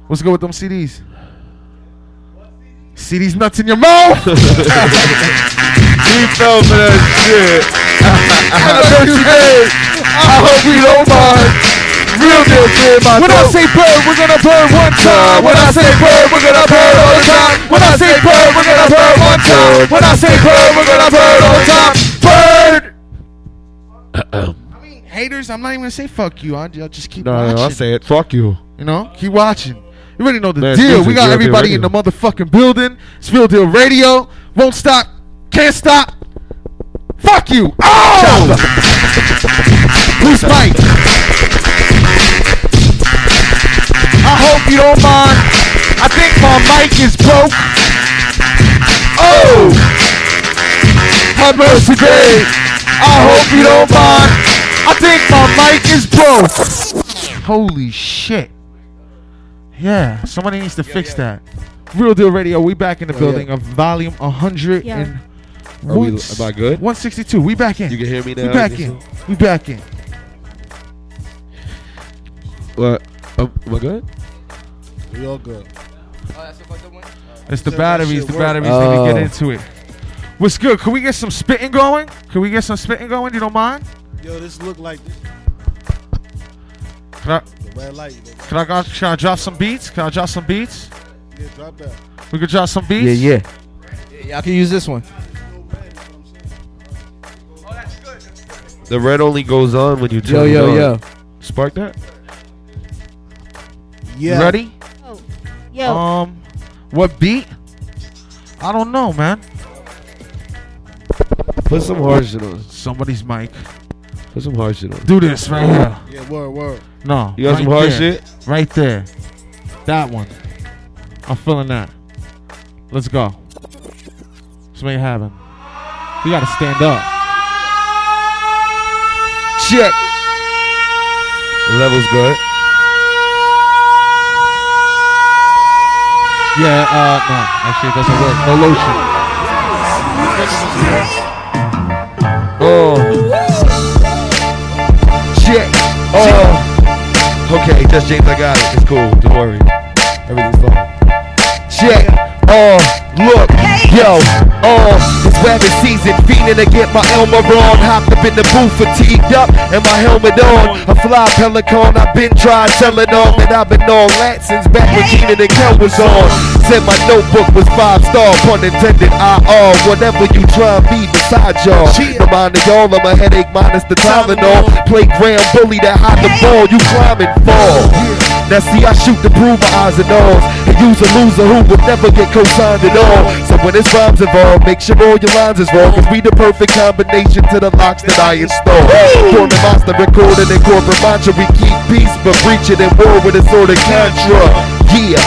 What's good with them CDs? CDs nuts in your mouth. [laughs] he fell for that shit. [laughs] Mercy, babe. I hope you don't mind. Real deal, clear my When I throat. say bird, we're gonna bird one time. When I say bird, we're gonna bird all the time. I'm not even gonna say fuck you. I'll, I'll just keep No, watching. no, I'll say it. Fuck you. You know, keep watching. You already know the Man, deal. We got everybody in the motherfucking building. It's Real Deal Radio. Won't stop. Can't stop. Fuck you. Oh! Who's Mike? I hope you don't mind. I think my mic is broke. Oh! Have mercy, babe. I hope you don't mind. I think my mic is broke. Holy shit. Yeah, somebody needs to fix that. Real Deal Radio, we back in the Oh, building yeah. of volume 100 Yeah. and Are we- am I good? 162. We back in. You can hear me now. We back this in. We back in. What? Um, am I good? We all good. It's the Said that batteries. shit The work. batteries need to Oh. get into it. What's good? Can we get some spitting going? Can we get some spitting going? You don't mind? Yo, this look like this. Can I, The red light. You know? can I, go- can I drop some beats? Can I drop some beats? Yeah, drop that. We could drop some beats? yeah, beats? yeah. Y'all can use this one. The red only goes on when you turn Yo, it yo, on. yo. Spark that. You ready? Yo. Um, what beat? I don't know, man. Put some hard shit on. Somebody's mic. Put some hard shit on. Do this right here. Yeah, word, word. No. You got right some hard there. shit? Right there. That one. I'm feeling that. Let's go. Let's make it happen. You gotta stand up. Check. The level's good. Yeah, uh, no. Actually, it doesn't work. No lotion. Oh. Oh. Okay, just James, I got it. It's cool. Don't worry. Everything's fine. Check. Oh, look, yo, oh, weather season, fiending to get my Elmer on. Hopped up in the booth, fatigued up, and my helmet on. A fly pelican, I've been trying selling on that I've been on that since back when Keenan and Kel was on. Said my notebook was five star, pun intended. I all whatever you try and be beside y'all. No mind of y'all, I'm a headache minus the Tylenol. Playground bully that hide the ball, you climb and fall. Now see, I shoot to prove my eyes and alls, use a loser who would never get co-signed at all. So when it's rhymes involved, make sure all your lines is wrong, cause we the perfect combination to the locks that I install. Born the monster, recorded in corporate mantra, we keep peace, but breach it in war with a sort of contra. Yeah.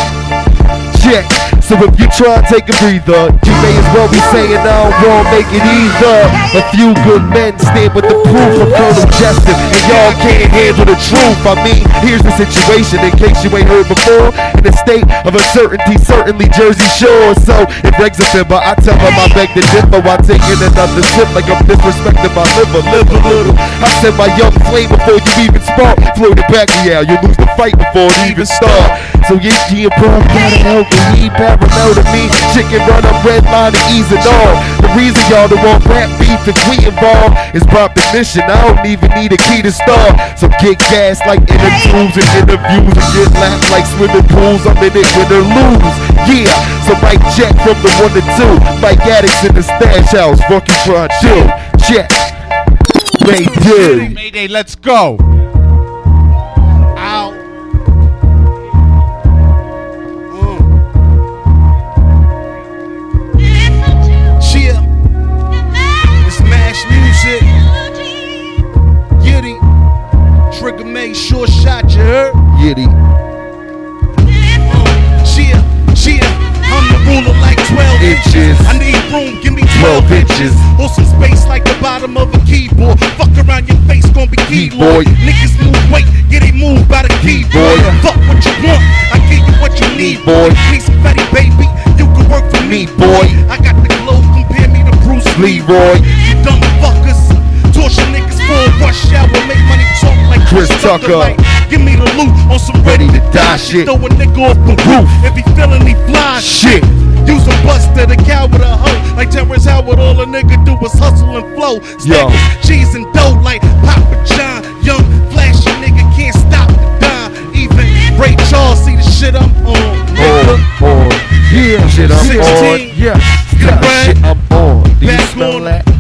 Check. So if you try and take a breather, you may as well be saying I don't won't make it either. A few good men stand with the proof of Colonel Jessup, and y'all can't handle the truth. I mean, here's the situation in case you ain't heard before. In a state of uncertainty, certainly Jersey Shore. So if Regs offend, but I tell them I beg to differ while taking another sip like I'm disrespecting my liver. Live a little. I send my young flame before you even spark. Float it back, yeah, you lose the fight before it even start. So Yankee and Brown gotta help me. He parallel to me. Chicken run up red line and ease it on. The reason y'all don't want rap beef if we involved is by permission. I don't even need a key to start. So get gas like inner tubes and interviews and get laughed like swimming pools. I'm in it win or lose. Yeah, so Mike check from the one to two. Mike addicts in the stash house. Fuck you to do. Check. Do. Mayday, let's go. Sure shot you heard. Cheer, cheer. I'm the ruler like 12 inches. I need room, give me 12 12 inches. Or some space like the bottom of a keyboard. Fuck around your face, gon' be Keyboard. Niggas move weight, get it moved by the keyboard. Fuck what you want, I give you what you need, boy. Need some fatty baby, you can work for me, boy. I got the glow, compare me to Bruce Leroy. You dumb fuckers. Torture niggas full rush hour, make money talk like Chris Tucker. Like, give me the loot on some ready to die shit. Throw a nigga off the roof if he feeling he fly Shit. Use a buster, the cow with a hoe. Like Terrence Howard, all a nigga do is hustle and flow. Stack cheese and dough like Papa John. Young, flashy nigga can't stop the dime. Even Ray Charles see the shit I'm on. Nigga. On, on. Yeah, shit I'm 16. on. Yeah, of shit I'm on. Do you smell that?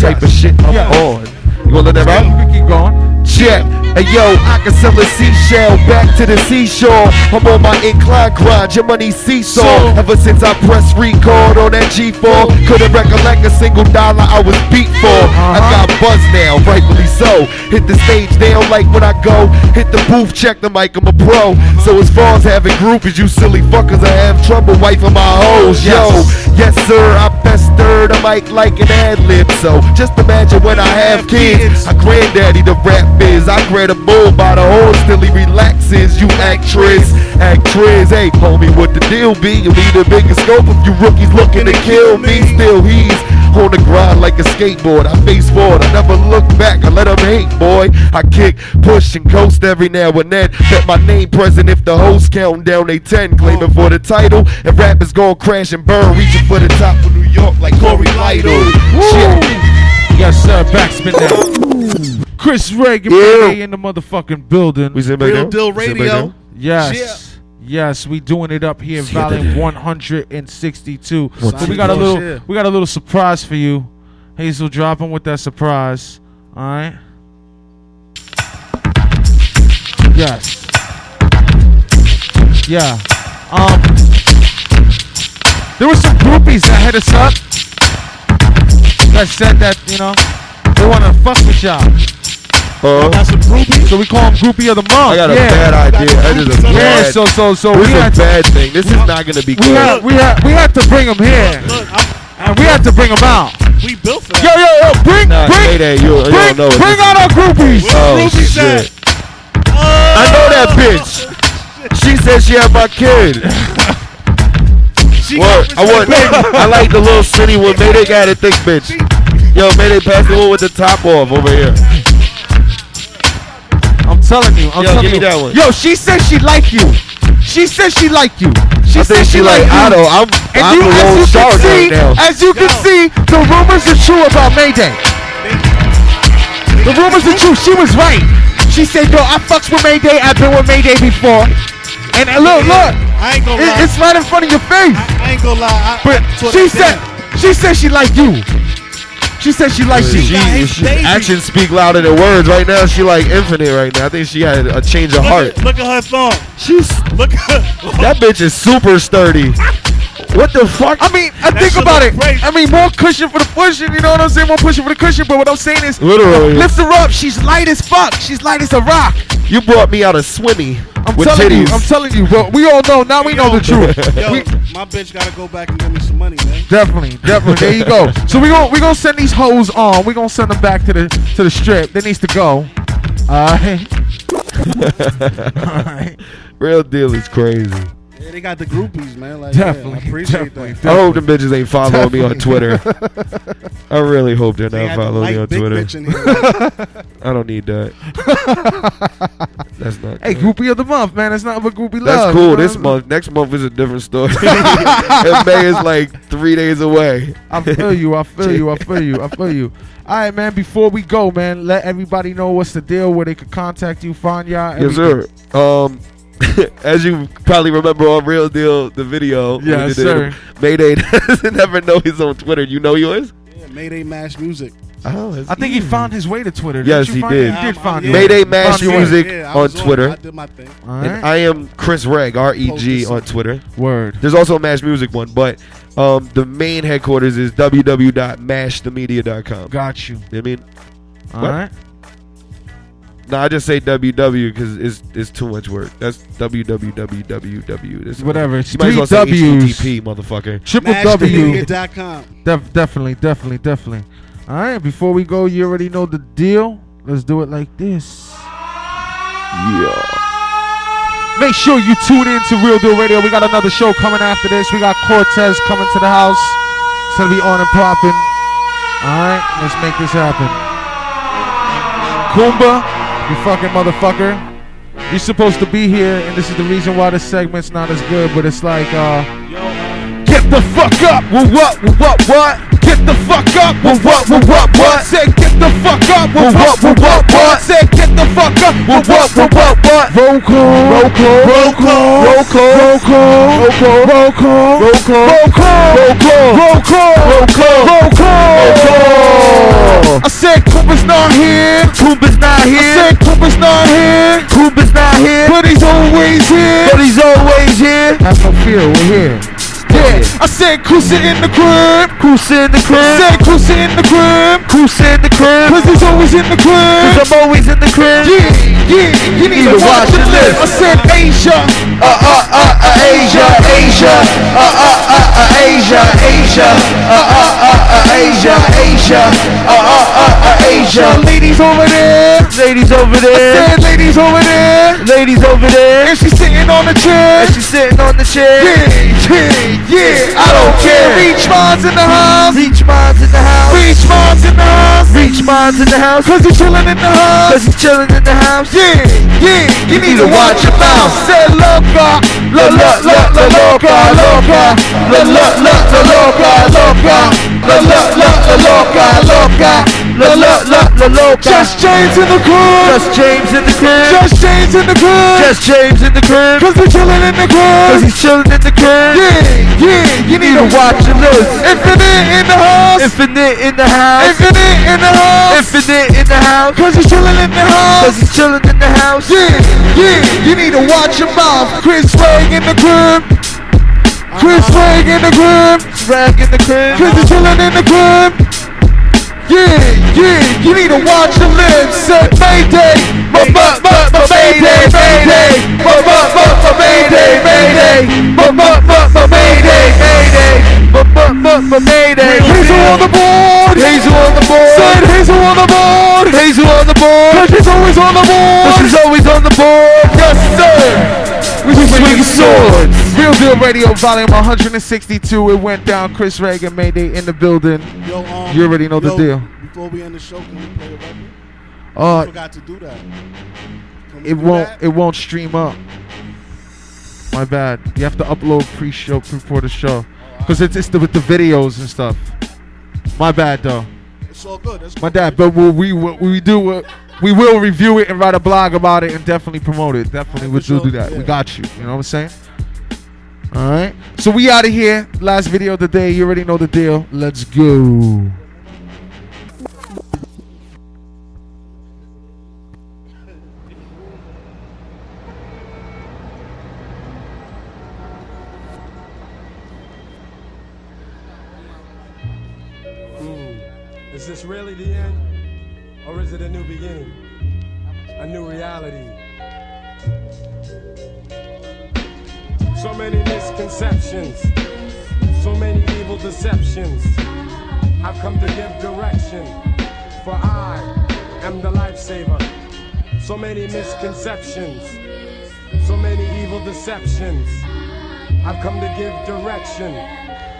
Type of shit I'm on. You wanna let that out? Keep going. Check. Hey yo, I can sell a seashell back to the seashore. I'm on my incline grind, your money seesaw. Ever since I pressed record on that G4, couldn't recollect a single dollar I was beat for. Uh-huh. I got buzz now, rightfully so. Hit the stage now like when I go. Hit the booth, check the mic, I'm a pro. So as far as having groupies, you silly fuckers, I have trouble wifing my hoes. Yo, yes sir, I pestered a mic like an ad lib. So just imagine when I have kids. I granddaddy the rap biz. I grab a bull by the horn till he relaxes. You actress, actress. Hey, homie, what the deal be? You need a bigger scope if you rookies looking to kill me. Still, he's on the grind like a skateboard. I face forward, I never look back. I let him hate, boy. I kick, push, and coast every now and then. Bet my name present if the host counting down they 10, claiming for the title. And rappers is gonna crash and burn, reaching for the top of New York like Cory Lidle. Shit. Yes, sir. Backspin that. Chris Reagan Yeah. in the motherfucking building. We sitting back Real down? Deal We sitting back Radio. down? Yes. Yes, we doing it up here in See volume 162. So we got a little shit. we got a little surprise for you. Hazel dropping with that surprise. All right. Yes. Yeah. Um There were some groupies that hit us up that said that, you know, they want to fuck with y'all. Uh, That's a groupie. So we call him groupie of the month. I got a yeah. bad idea. That is a Yeah, bad. so so so this we is a had bad thing. This is not gonna be we good. had we had we had to bring him here. Look, and we had to bring him out. We built for Yo yo yo, bring Nah, bring Mayday, you, you bring, don't know. bring out our groupies. Oh shit! I know that bitch. [laughs] She said she had my kid. [laughs] What? I want. I like the little city one. Mayday got a thick bitch. Yo, Mayday pass the one with the top off over here. I'm telling you. I'm Yo, telling give me you. that one. Yo, she said she like you. She said she like you. She I said think she like you. Otto. I'm, And I'm you, the as you can shark see, right now. as you can see, the rumors are true about Mayday. The rumors are true. She was right. She said, "Yo, I fucks with Mayday. I've been with Mayday before." And uh, look, look, I ain't gonna it- lie. it's right in front of your face. I ain't gonna lie. I, But I she said, down. she said she like you. She said she likes you. She, she, actions speak louder than words. Right now, she like infinite. Right now, I think she had a change of Look heart. at, look at her thumb. She's Look at [laughs] that bitch is super sturdy. What the fuck? I mean, I That think about it. crazy. I mean, more cushion for the pushing. You know what I'm saying? More pushing for the cushion. But what I'm saying is, Literally. lift her up. She's light as fuck. She's light as a rock. You brought me out of swimmy I'm with telling titties. you. I'm telling you. But we all know now. We know the truth. [laughs] Yo, We- my bitch gotta go back and give me some money, man. Definitely, definitely. There you go. [laughs] So we gonna we gonna send these hoes on. We gonna send them back to the to the strip. They needs to go. Alright. [laughs] Alright. Real deal is crazy. Yeah, they got the groupies, man. Like, Definitely, yeah, I appreciate definitely, that. I hope the bitches ain't following me on Twitter. [laughs] I really hope they're They not had the following me on big Twitter. bitch in here. [laughs] I don't need that. That's not. Hey, good. groupie of the month, man. That's not but groupie love. That's cool. This month, next month is a different story. [laughs] and May is like three days away. I feel you. I feel you. I feel you. I feel you. All right, man. Before we go, man, let everybody know what's the deal, where they could contact you, find y'all. Yes, sir. Um, [laughs] as you probably remember on Real Deal, the video. we Yes, did sir. Mayday [laughs] doesn't never know he's on Twitter. You know yours? Yeah, Mayday Mash Music. Oh, I think he found his way to Twitter. Yes, you he find did. He did find yeah. Mayday Mash your. Music Yeah, on was on. Twitter. I did my thing. And right. I am Chris Reg, R E G on Twitter. Word. There's also a Mash Music one, but um, the main headquarters is www.mashthemedia.com. Got you. You know what I mean? All What? right. No, I just say WW because it's it's too much work. That's www. That's Whatever, it's you might as well three say Ws. HTTP, motherfucker. Triple W. Mashtheidiot.com. Def- definitely, definitely, definitely. All right, before we go, you already know the deal. Let's do it like this. Yeah. Make sure you tune in to Real Deal Radio. We got another show coming after this. We got Cortez coming to the house. It's gonna be on and popping. All right, let's make this happen. Kumba, you fucking motherfucker. You're supposed to be here, and this is the reason why this segment's not as good. But it's like, uh, get the fuck up. What? Well, what? What? Get the fuck up. Well, what? Well, what? What? Say, get the fuck up. Well, what? Well, what? What? Say, get the fuck up. Well, what? Well, what? What? Roll call. Roll call. Roll call. Roll call. Roll call. Roll call. Roll call. Roll call. Roll call. Roll call. Roll call. Roll call. Roll call. I said Kumba's not here. Kumba's not here. I said Kumba's not here. Kumba's not here. But he's always here. But he's always here. Have no fear, we're here. Yeah, I said Kusa in the crib. Kusa in the crib. I said Kusa in the crib. Kusa in the crib. Cause he's always in the crib. Cause I'm always in the crib. Yeah, yeah, you need, to watch the list. I said Asia. Uh, uh, uh, uh, Asia, Asia. Uh, uh, uh, uh, Asia, Asia. Uh, uh, uh, uh, Asia, Asia. Uh, uh, uh, uh, Asia. Ladies over there. Ladies over there. I said ladies over there. Ladies over there. And she's sitting on the chair. And she's sitting on the chair. Yeah, yeah, yeah. I don't care. Reach minds in the house. Reach minds in the house. Reach minds in the house. Reach minds in the house. Cause he's chilling in the house. Cause he's chilling in the house. Yeah, yeah. You need to watch your mouth. Said loca. La la la la loca loca. La la la la loca loca. La la la la loca loca. La la la la loca. Just James in the crib. Just James in the crib. Just James in the crib. Just James in the crib. Cause he's chilling in the crib. Cause he's chilling in the crib. Yeah, yeah. You need to watch your list. Infinite in the house. Infinite in the house. Infinite in the house. Infinite in the house. Cause he's chilling in the house. Cause he's chilling in the house. Yeah, yeah. You need to watch your mouth. Chris Rag in the crib. Chris Rag in the crib. Rag in the crib. Cause he's chilling in the crib. Yeah, yeah, you need to watch your lips. Said Mayday, my butt, butt, my Mayday, Mayday, my butt, butt, my Mayday, Mayday, my butt, butt, my Mayday, Mayday, my butt, butt, my Mayday. Hazel on the board, Hazel on the board. Said Hazel on the board, Hazel on the board. Cause she's always on the board, Cause she's always on the board. Yes, sir. We swing swords. Real Deal Radio, volume 162. It went down. Chris Reagan, Mayday in the building. Yo, um, you already know the deal. Before we end the show, can we play a record? Uh, I forgot to do that. It do won't. that? It won't stream up. My bad. You have to upload pre-show before the show, because it's, it's the, with the videos and stuff. My bad though. It's all good. That's My dad. But we'll, we we we do uh, we will review it and write a blog about it and definitely promote it. Definitely we'll do, do that. We got you. You know what I'm saying? All right. So we out of here. Last video of the day. You already know the deal. Let's go.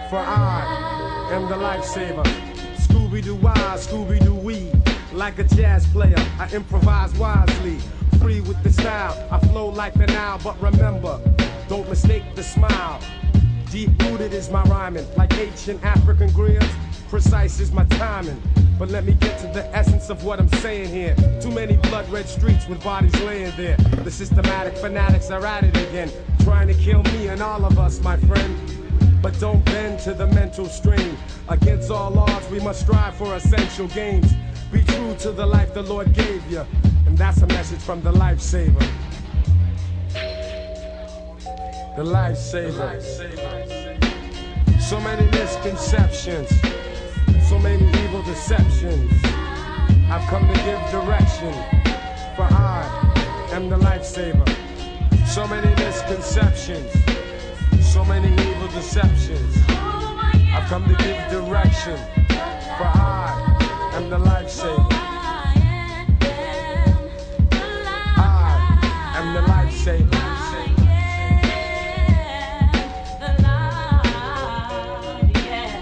For I am the lifesaver. Scooby Doo I, Scooby Doo wee. Like a jazz player, I improvise wisely. Free with the style, I flow like the Nile. But remember, don't mistake the smile. Deep rooted is my rhyming, like ancient African griots. Precise is my timing. But let me get to the essence of what I'm saying here. Too many blood red streets with bodies laying there. The systematic fanatics are at it again, trying to kill me and all of us, my friend. But don't bend to the mental stream. Against all odds, we must strive for essential gains. Be true to the life the Lord gave you. And that's a message from the lifesaver. The lifesaver. So many misconceptions, so many evil deceptions. I've come to give direction, for I am the lifesaver. So many misconceptions, many evil deceptions. I've come to give direction, for I am the lifesaver. I am the lifesaver.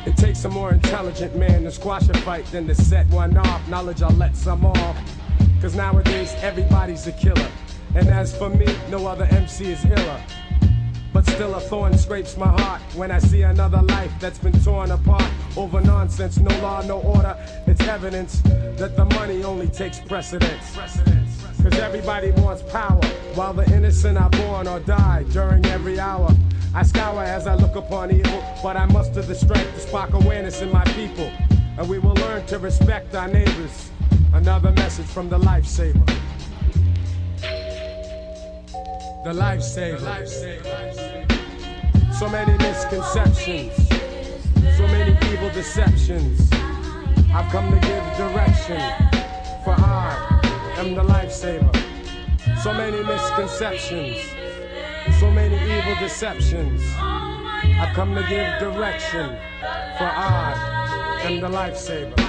It takes a more intelligent man to squash a fight than to set one off. Knowledge, I'll let some off. Cause nowadays, everybody's a killer. And as for me, no other MC is iller. But still, a thorn scrapes my heart when I see another life that's been torn apart over nonsense. No law, no order. It's evidence that the money only takes precedence. Cause everybody wants power, while the innocent are born or die during every hour. I scour as I look upon evil, but I muster the strength to spark awareness in my people. And we will learn to respect our neighbors. Another message from the lifesaver. The lifesaver. So many misconceptions, so many evil deceptions. I've come to give direction, for I am the lifesaver. So many misconceptions, so many evil deceptions. I've come to give direction, for I am the lifesaver.